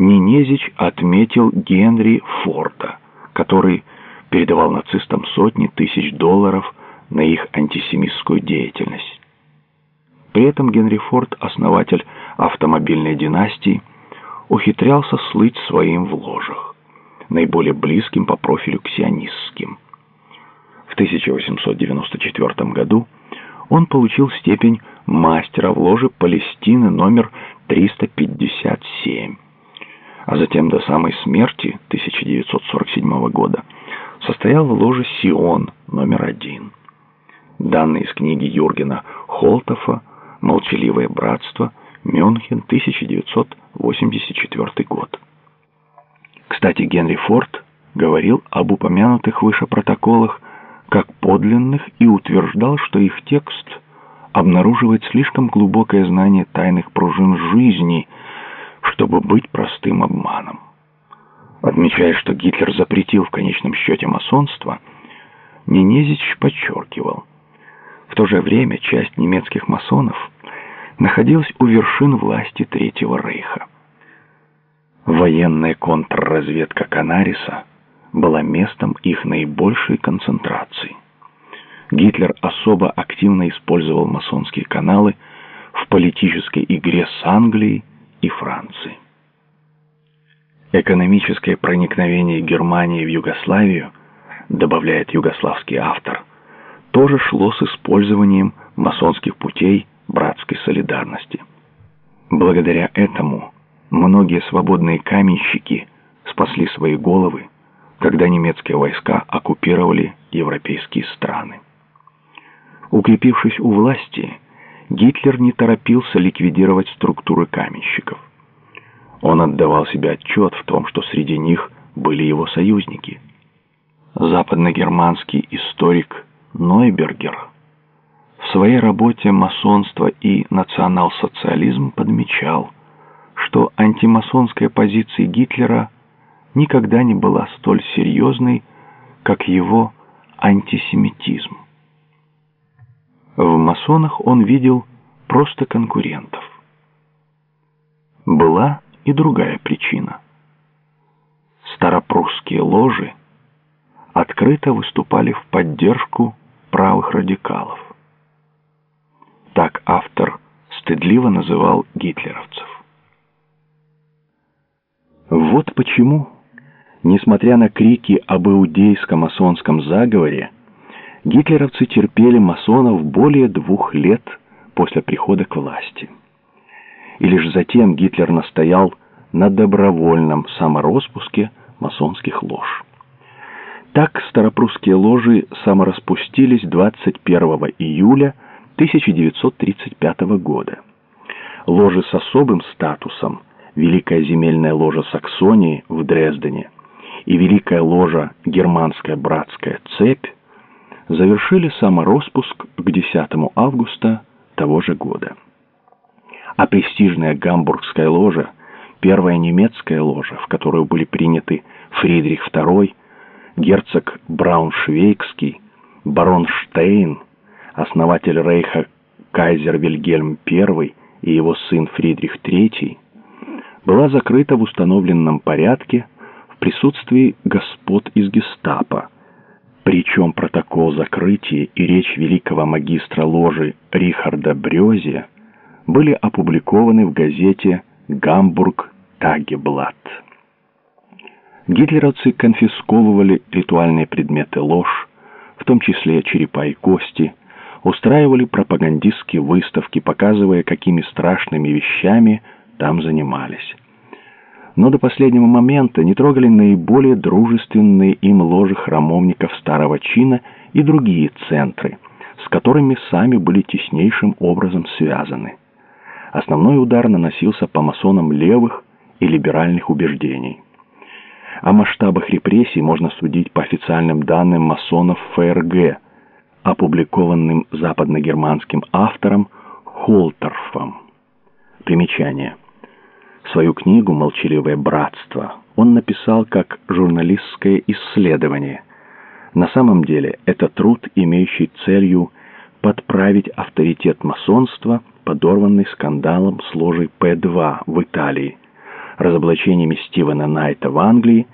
Ненезич отметил Генри Форда, который передавал нацистам сотни тысяч долларов на их антисемитскую деятельность. При этом Генри Форд, основатель автомобильной династии, ухитрялся слыть своим в ложах, наиболее близким по профилю к сионистским. В 1894 году он получил степень мастера в ложе Палестины номер 357, а затем до самой смерти 1947 года состоял в ложе Сион номер один. Данные из книги Юргена Холтофа «Молчаливое братство», Мюнхен, 1984 год. Кстати, Генри Форд говорил об упомянутых выше протоколах как подлинных и утверждал, что их текст обнаруживает слишком глубокое знание тайных пружин жизни, чтобы быть простым обманом. Отмечая, что Гитлер запретил в конечном счете масонство, Ненезич подчеркивал, в то же время часть немецких масонов находилась у вершин власти Третьего Рейха. Военная контрразведка Канариса была местом их наибольшей концентрации. Гитлер особо активно использовал масонские каналы в политической игре с Англией и Францией. Экономическое проникновение Германии в Югославию, добавляет югославский автор, тоже шло с использованием масонских путей братской солидарности. Благодаря этому многие свободные каменщики спасли свои головы, когда немецкие войска оккупировали европейские страны. Укрепившись у власти, Гитлер не торопился ликвидировать структуры каменщиков. Он отдавал себе отчет в том, что среди них были его союзники. Западногерманский историк Нойбергер в своей работе «Масонство и национал-социализм» подмечал, что антимасонская позиция Гитлера никогда не была столь серьезной, как его антисемитизм. В масонах он видел просто конкурентов. Была и другая причина. Старопрусские ложи открыто выступали в поддержку правых радикалов. Так автор стыдливо называл гитлеровцев. Вот почему, несмотря на крики об иудейско-масонском заговоре, гитлеровцы терпели масонов более двух лет после прихода к власти. И лишь затем Гитлер настоял на добровольном самороспуске масонских лож. Так старопрусские ложи самораспустились 21 июля 1935 года. Ложи с особым статусом, Великая земельная ложа Саксонии в Дрездене и Великая ложа Германская братская цепь, завершили самороспуск к 10 августа того же года. А престижная Гамбургская ложа, первая немецкая ложа, в которую были приняты Фридрих II, герцог Брауншвейгский, барон Штейн, основатель Рейха кайзер Вильгельм I и его сын Фридрих III, была закрыта в установленном порядке в присутствии господ из гестапо, причем протокол закрытия и речь великого магистра ложи Рихарда Брёзе были опубликованы в газете «Гамбург Тагеблат». Гитлеровцы конфисковывали ритуальные предметы ложь, в том числе черепа и кости, устраивали пропагандистские выставки, показывая, какими страшными вещами там занимались. Но до последнего момента не трогали наиболее дружественные им ложи храмовников старого чина и другие центры, с которыми сами были теснейшим образом связаны. Основной удар наносился по масонам левых и либеральных убеждений. О масштабах репрессий можно судить по официальным данным масонов ФРГ, опубликованным западногерманским автором Холтерфом. Примечание. Свою книгу «Молчаливое братство» он написал как журналистское исследование. На самом деле это труд, имеющий целью подправить авторитет масонства, подорванный скандалом с ложей П-2 в Италии, разоблачениями Стивена Найта в Англии,